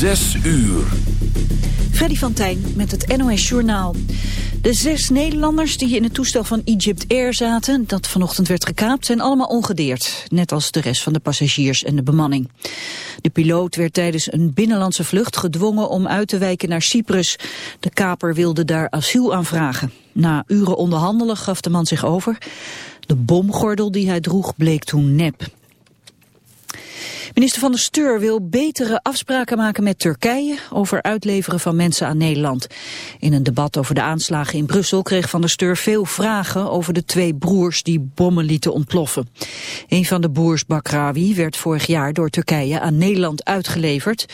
Zes uur. Freddy van Tijn met het NOS Journaal. De zes Nederlanders die in het toestel van Egypt Air zaten... dat vanochtend werd gekaapt, zijn allemaal ongedeerd. Net als de rest van de passagiers en de bemanning. De piloot werd tijdens een binnenlandse vlucht gedwongen om uit te wijken naar Cyprus. De kaper wilde daar asiel aanvragen. Na uren onderhandelen gaf de man zich over. De bomgordel die hij droeg bleek toen nep. Minister van der Steur wil betere afspraken maken met Turkije over uitleveren van mensen aan Nederland. In een debat over de aanslagen in Brussel kreeg van der Steur veel vragen over de twee broers die bommen lieten ontploffen. Een van de broers Bakrawi werd vorig jaar door Turkije aan Nederland uitgeleverd,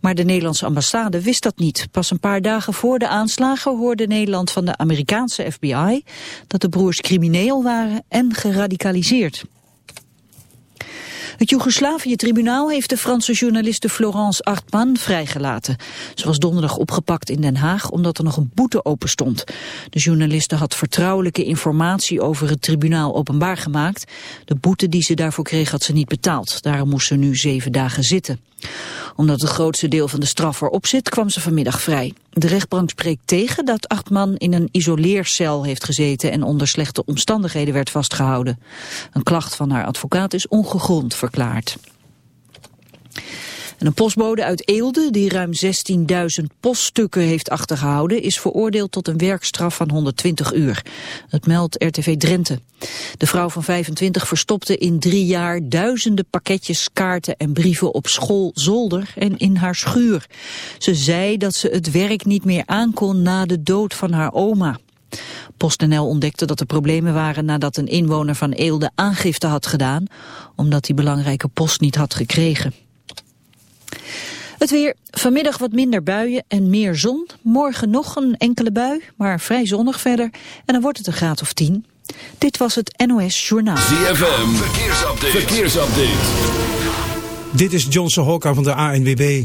maar de Nederlandse ambassade wist dat niet. Pas een paar dagen voor de aanslagen hoorde Nederland van de Amerikaanse FBI dat de broers crimineel waren en geradicaliseerd. Het Joegoslavië-tribunaal heeft de Franse journaliste Florence Artman vrijgelaten. Ze was donderdag opgepakt in Den Haag omdat er nog een boete open stond. De journaliste had vertrouwelijke informatie over het tribunaal openbaar gemaakt. De boete die ze daarvoor kreeg had ze niet betaald. Daarom moest ze nu zeven dagen zitten omdat het grootste deel van de straf erop zit, kwam ze vanmiddag vrij. De rechtbank spreekt tegen dat acht man in een isoleercel heeft gezeten en onder slechte omstandigheden werd vastgehouden. Een klacht van haar advocaat is ongegrond een postbode uit Eelde, die ruim 16.000 poststukken heeft achtergehouden, is veroordeeld tot een werkstraf van 120 uur. Het meldt RTV Drenthe. De vrouw van 25 verstopte in drie jaar duizenden pakketjes, kaarten en brieven op school, zolder en in haar schuur. Ze zei dat ze het werk niet meer aankon na de dood van haar oma. PostNL ontdekte dat er problemen waren nadat een inwoner van Eelde aangifte had gedaan, omdat hij belangrijke post niet had gekregen. Het weer, vanmiddag wat minder buien en meer zon. Morgen nog een enkele bui, maar vrij zonnig verder. En dan wordt het een graad of 10. Dit was het NOS Journaal. ZFM, verkeersupdate. verkeersupdate. Dit is Johnson Hokka van de ANWB.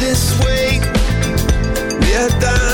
this way. We're done.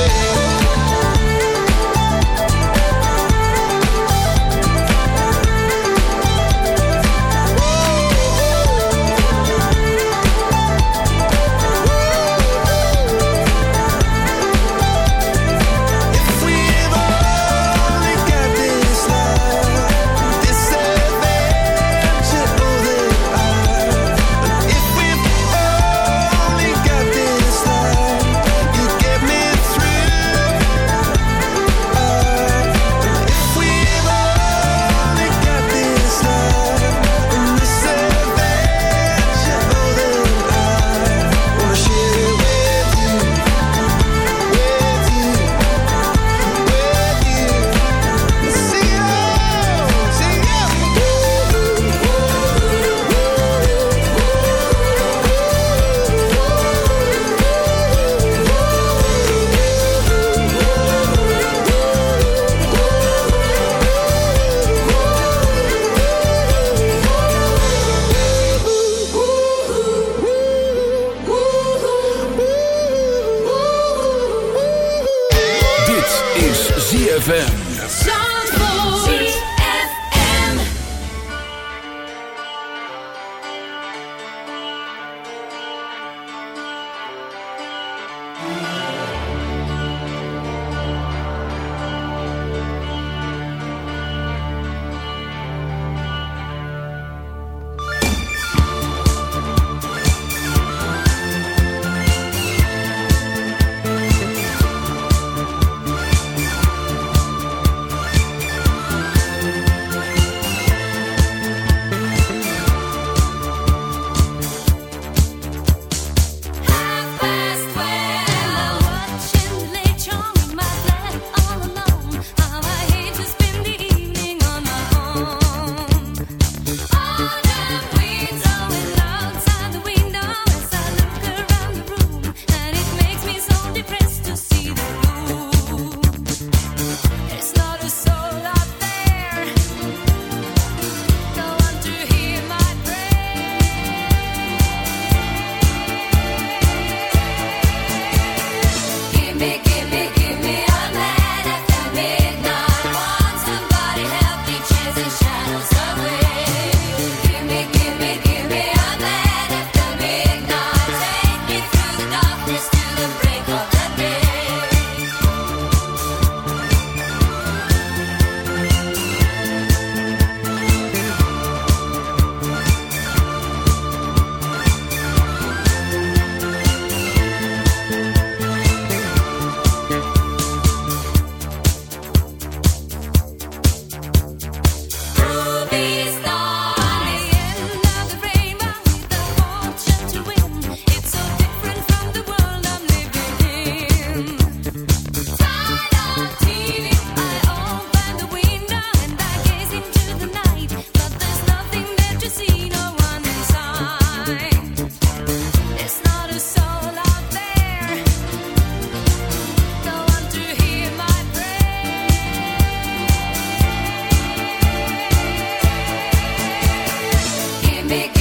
big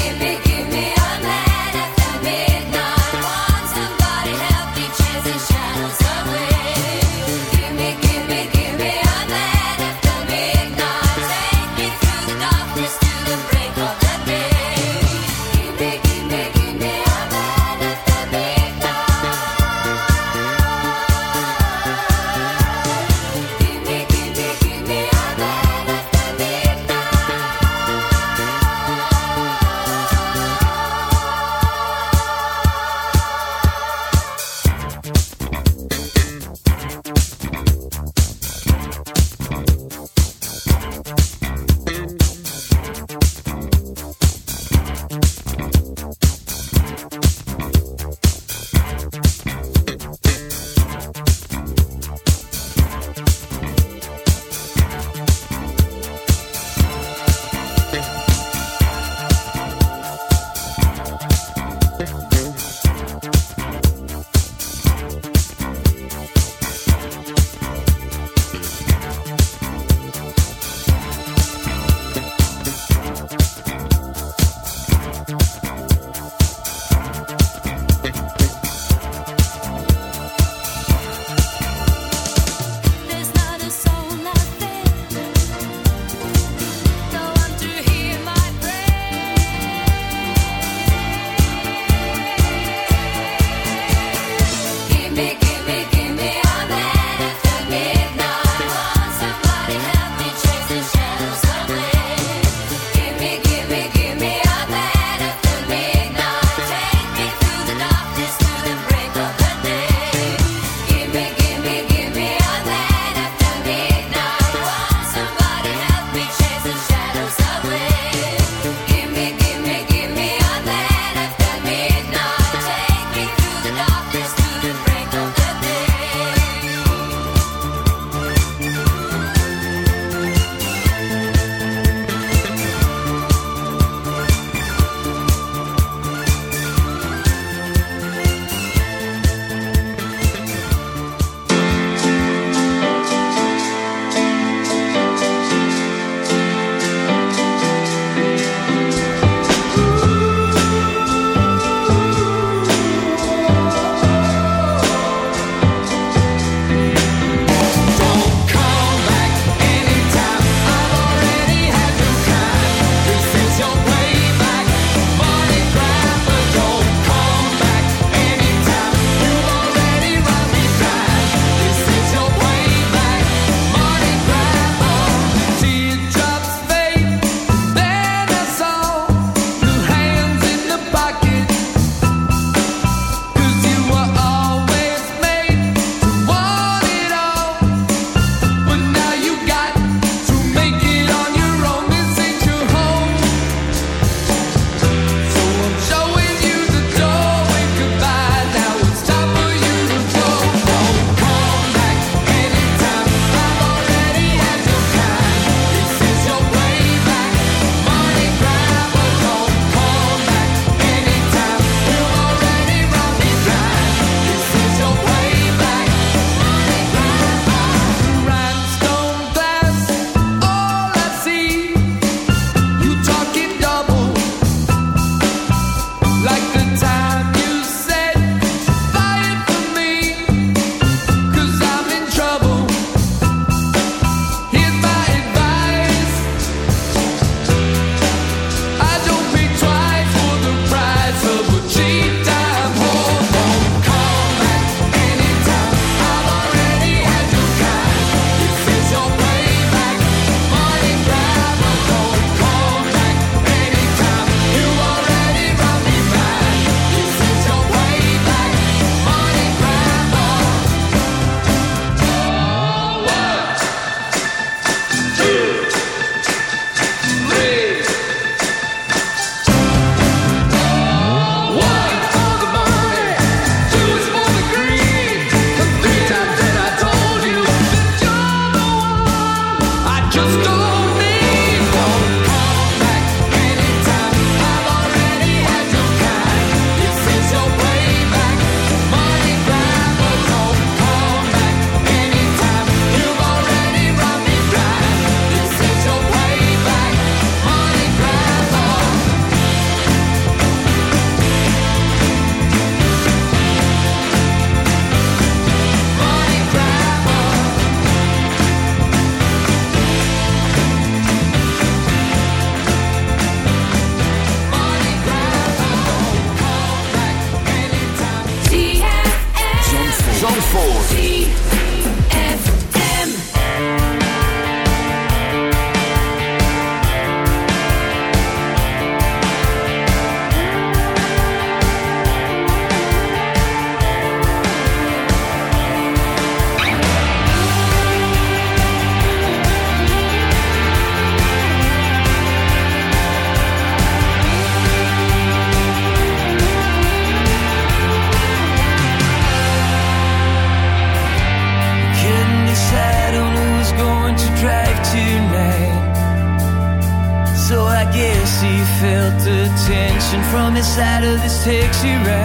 she read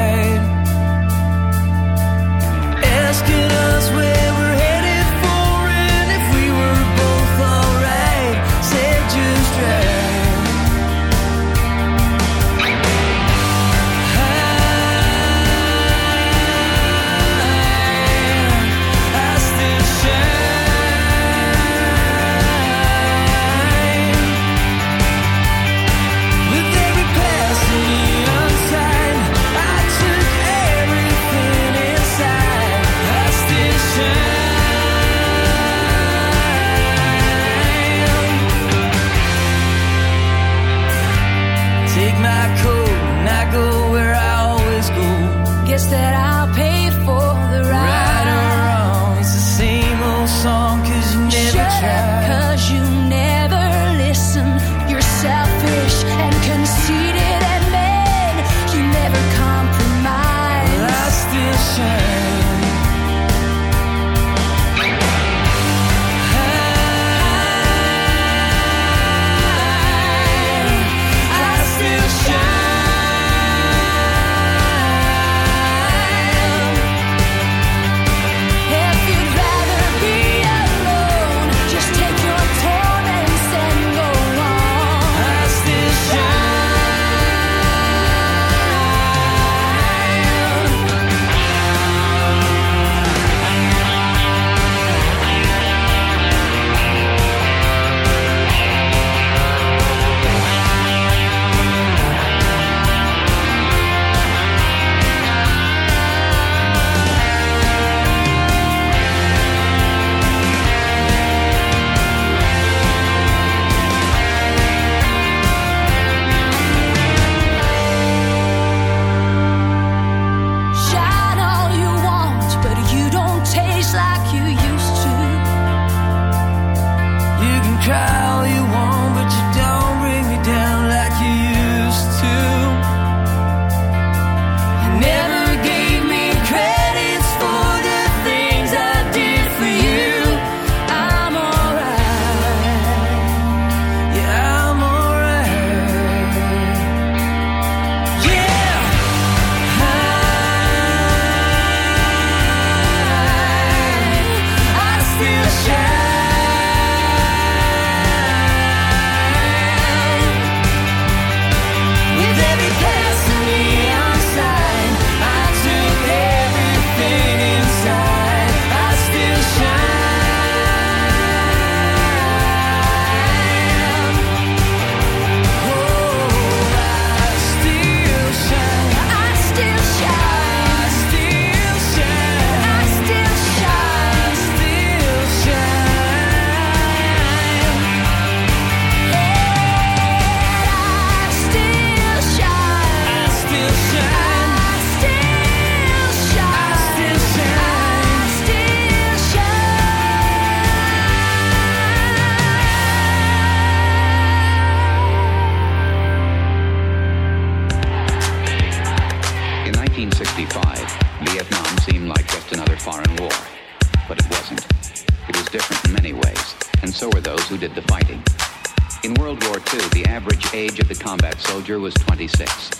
age of the combat soldier was 26.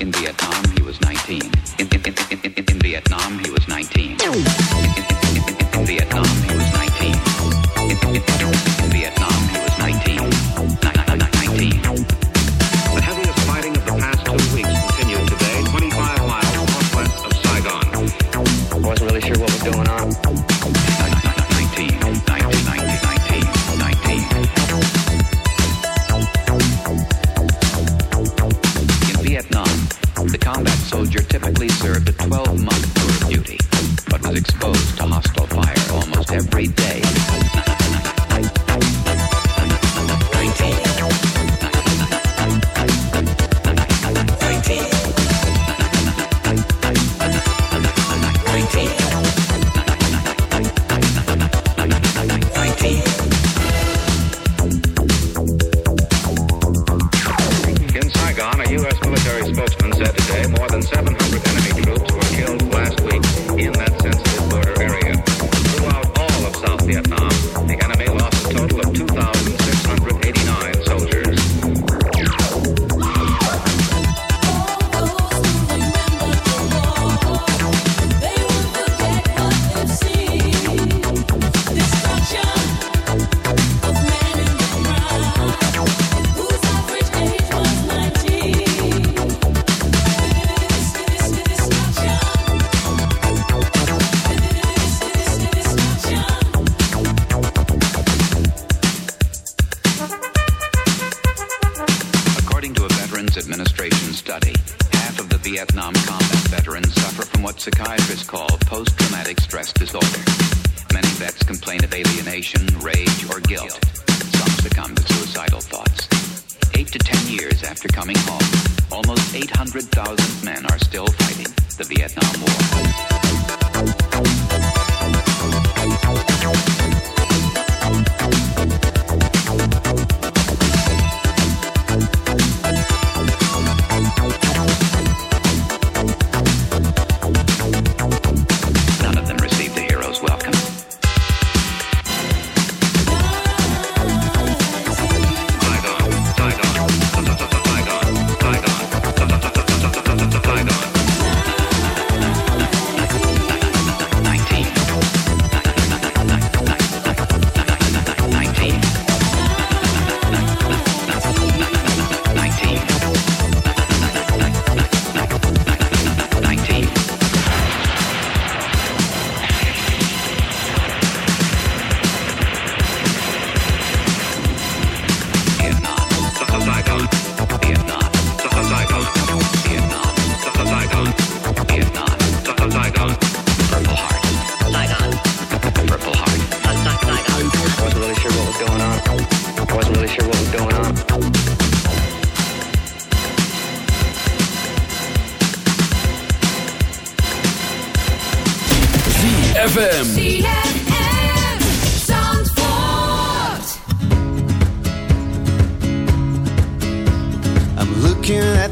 In Vietnam, he was 19. In, in, in, in, in, in Vietnam, he was 19. In, in, in, in, in Vietnam, he was 19. In, in, in, in Vietnam,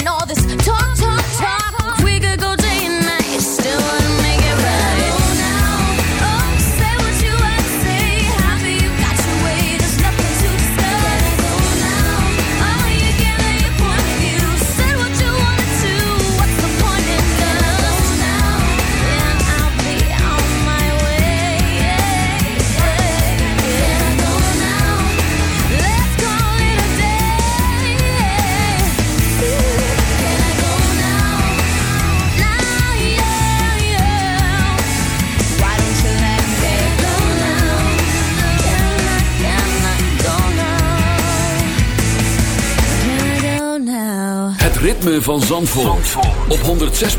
in all this talk, talk, talk. van Zandvoort, op 106.9 zes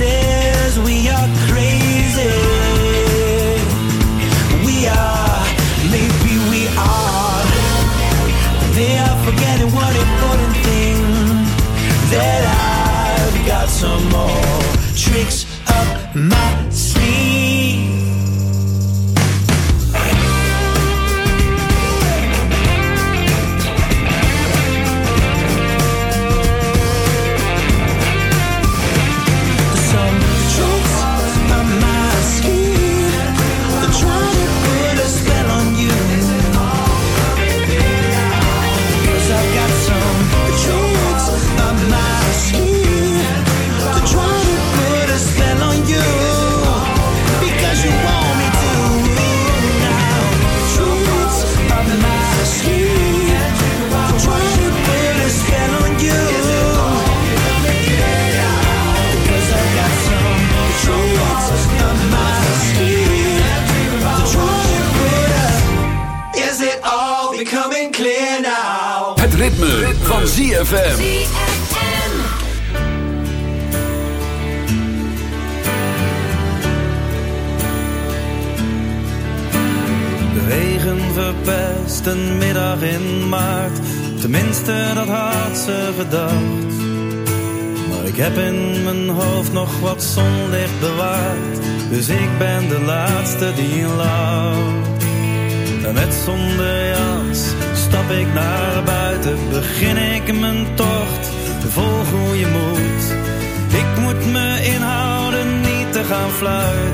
say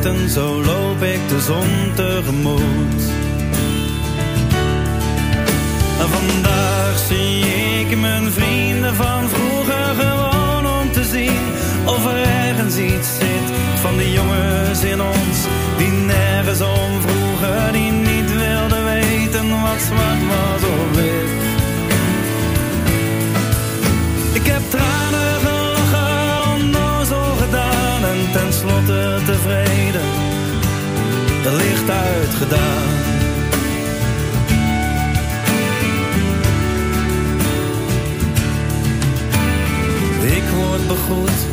fluiten. Zo loop ik de zon tegemoet. En vandaag zie ik mijn vrienden van vroeger gewoon om te zien of er ergens iets zit van die jongens in ons die nergens om vroegen, die niet wilden weten wat zwart was of wit.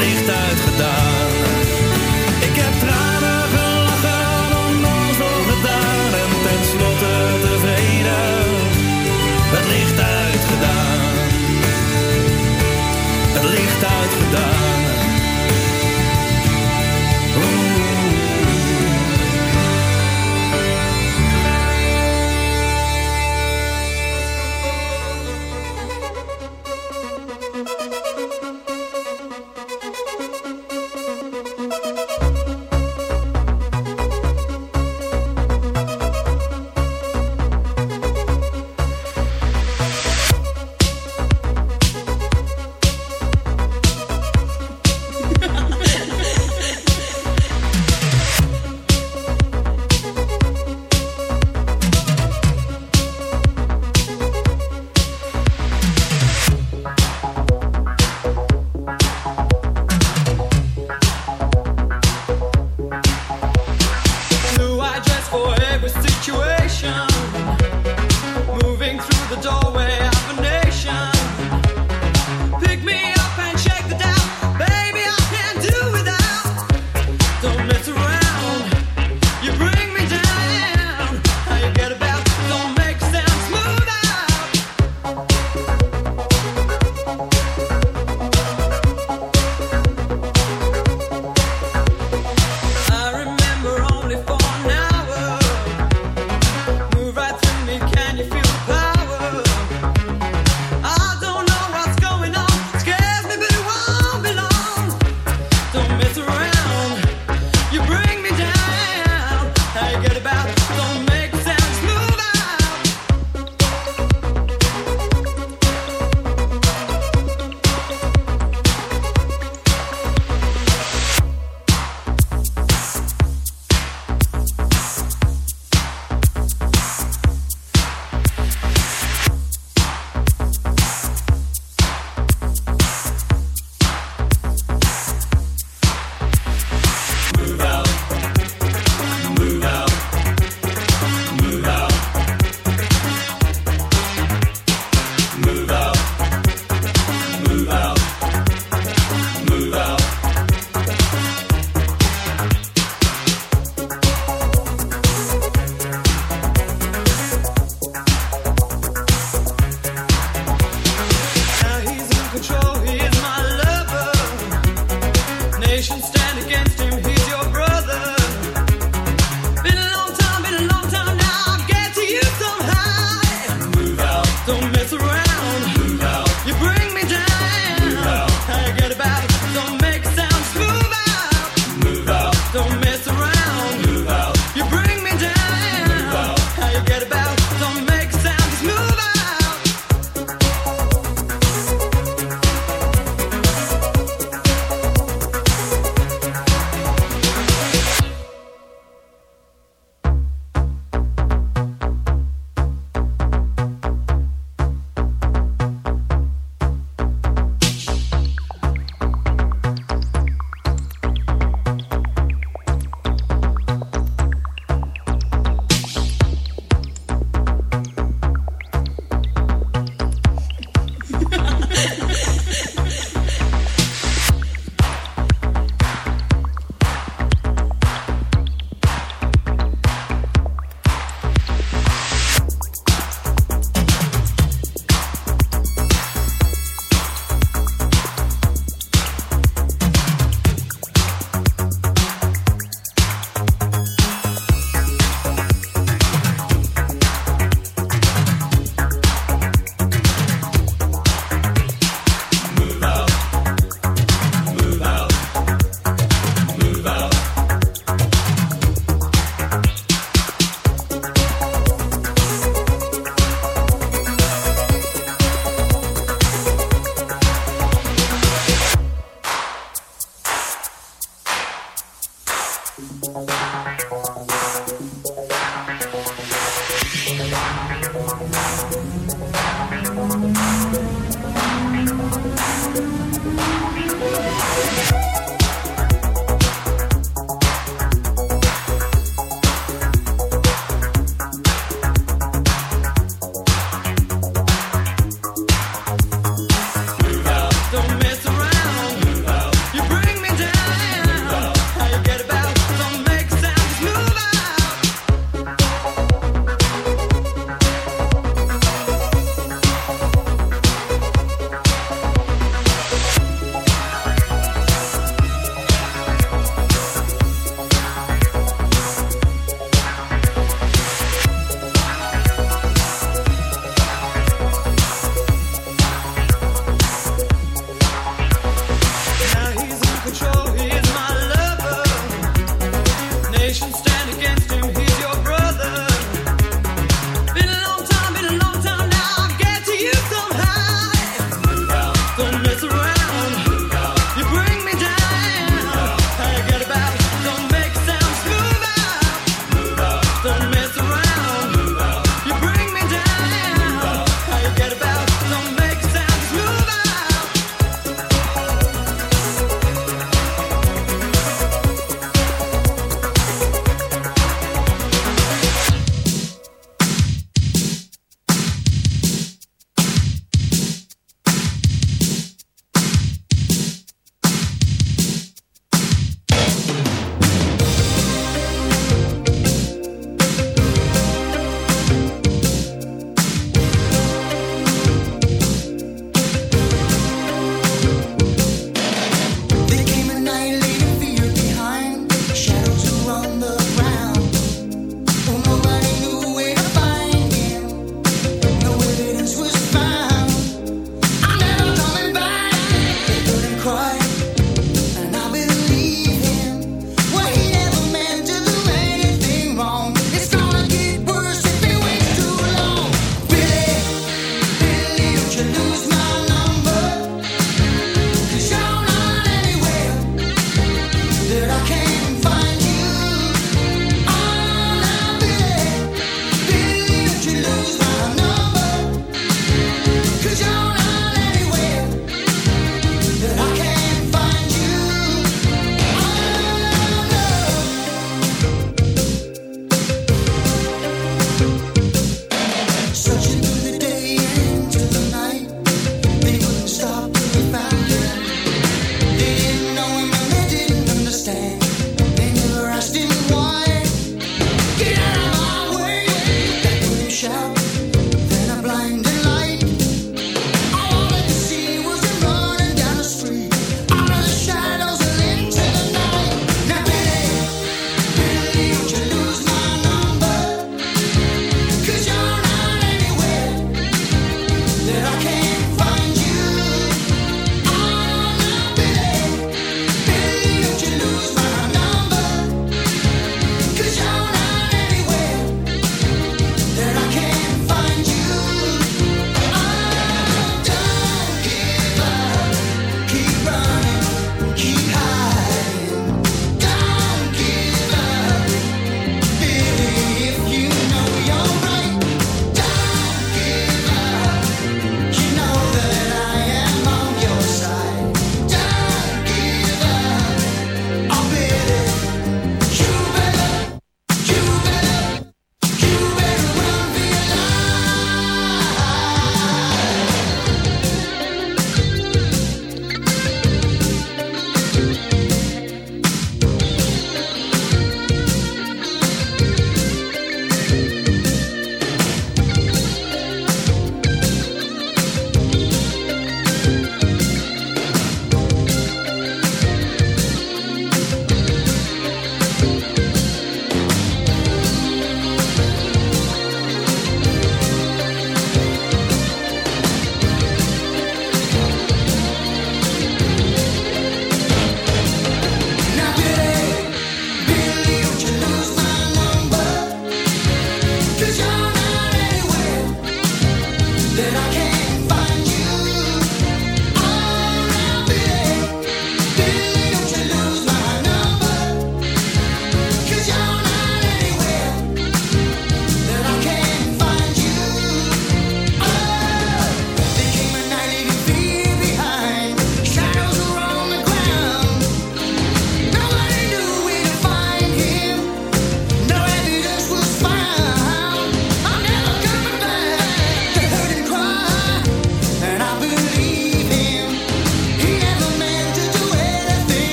Licht uitgedaan. Ik heb tranen gelachen, onnozel gedaan en tenslotte tevreden het licht uitgedaan. Het licht uitgedaan.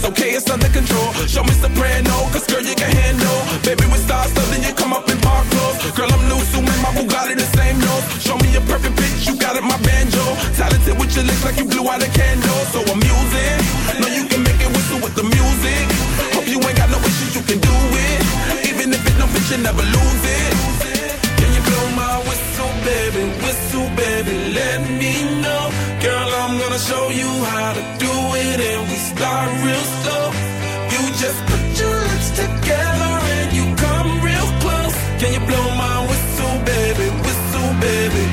It's okay, it's under control. Show me soprano, cause girl you can handle. Baby with stars, so then you come up in park clothes. Girl I'm new, so my Bugatti the same nose. Show me a perfect pitch, you got it, my banjo. Talented with your lips like you blew out a candle. So I'm using, know you can make it whistle with the music. Hope you ain't got no issues, you can do it. Even if it don't fit, you never lose show you how to do it, and we start real slow. You just put your lips together and you come real close. Can you blow my whistle, baby? Whistle, baby.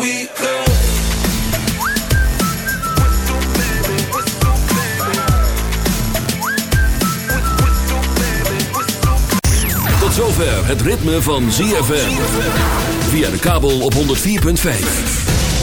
We Tot zover het ritme van ZFM. Via de kabel op 104.5.